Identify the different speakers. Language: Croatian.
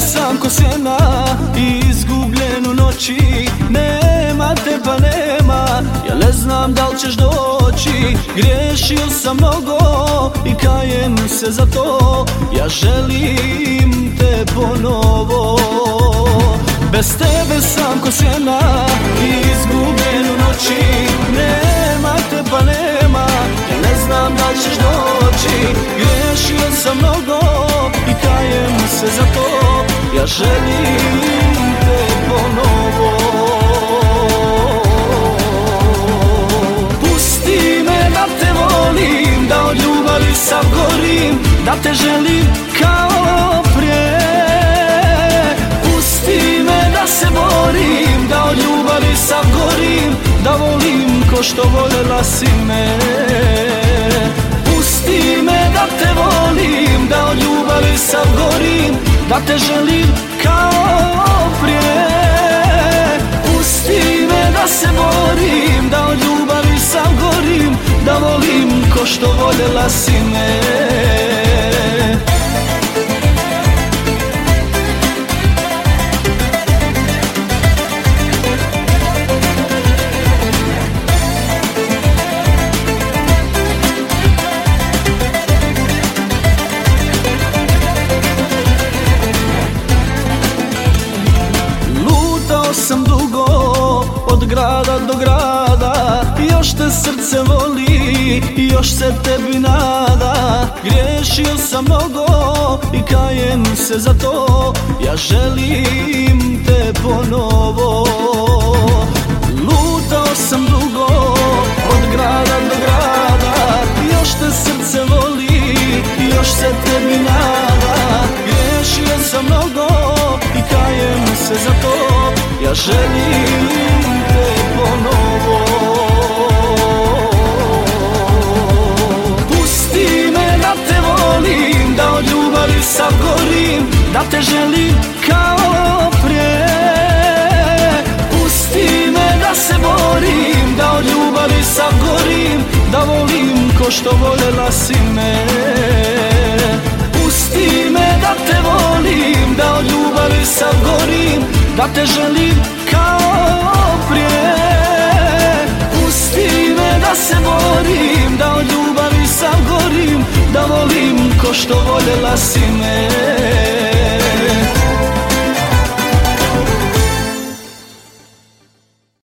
Speaker 1: sam ko sjena Izgubljen u noći. Nema te pa nema. Ja ne znam da li ćeš doći. Griješio sam mnogo I kajem se za to. Ja želim te ponovo. Bez tebe sam ko sjena Izgubljen u noći. Nema te pa nema. Ja ne znam da li ćeš doći. Griješio sam mnogo I se za to Ja želim te ponovo. Pusti me da te volim Da od ljubavi sam gorim Da te želim kao prije. Pusti me da se borim Da od ljubavi sam gorim Da volim ko što voljela si me. Pusti me da te volim Da te želim kao prije. Pusti me da se borim Da od ljubavi sam gorim Da volim ko što voljela si me grada do grada. Još te srce voli još se tebi nada. Griješio sam mnogo i kajem se za to. Ja želim te ponovo. Lutao sam dugo od grada do grada. Još te srce voli još se tebi nada. Griješio sam mnogo i kajem se za to. Ja želim sam gorim Da te želim kao prije Pusti me da se borim Da od ljubavi sam gorim Da volim ko što voljela si me. Pusti me da te volim Da od ljubavi sam gorim da te želim kao prije Pusti me da se borim, da od ljubavi sam gorim Da volim ko što voljela si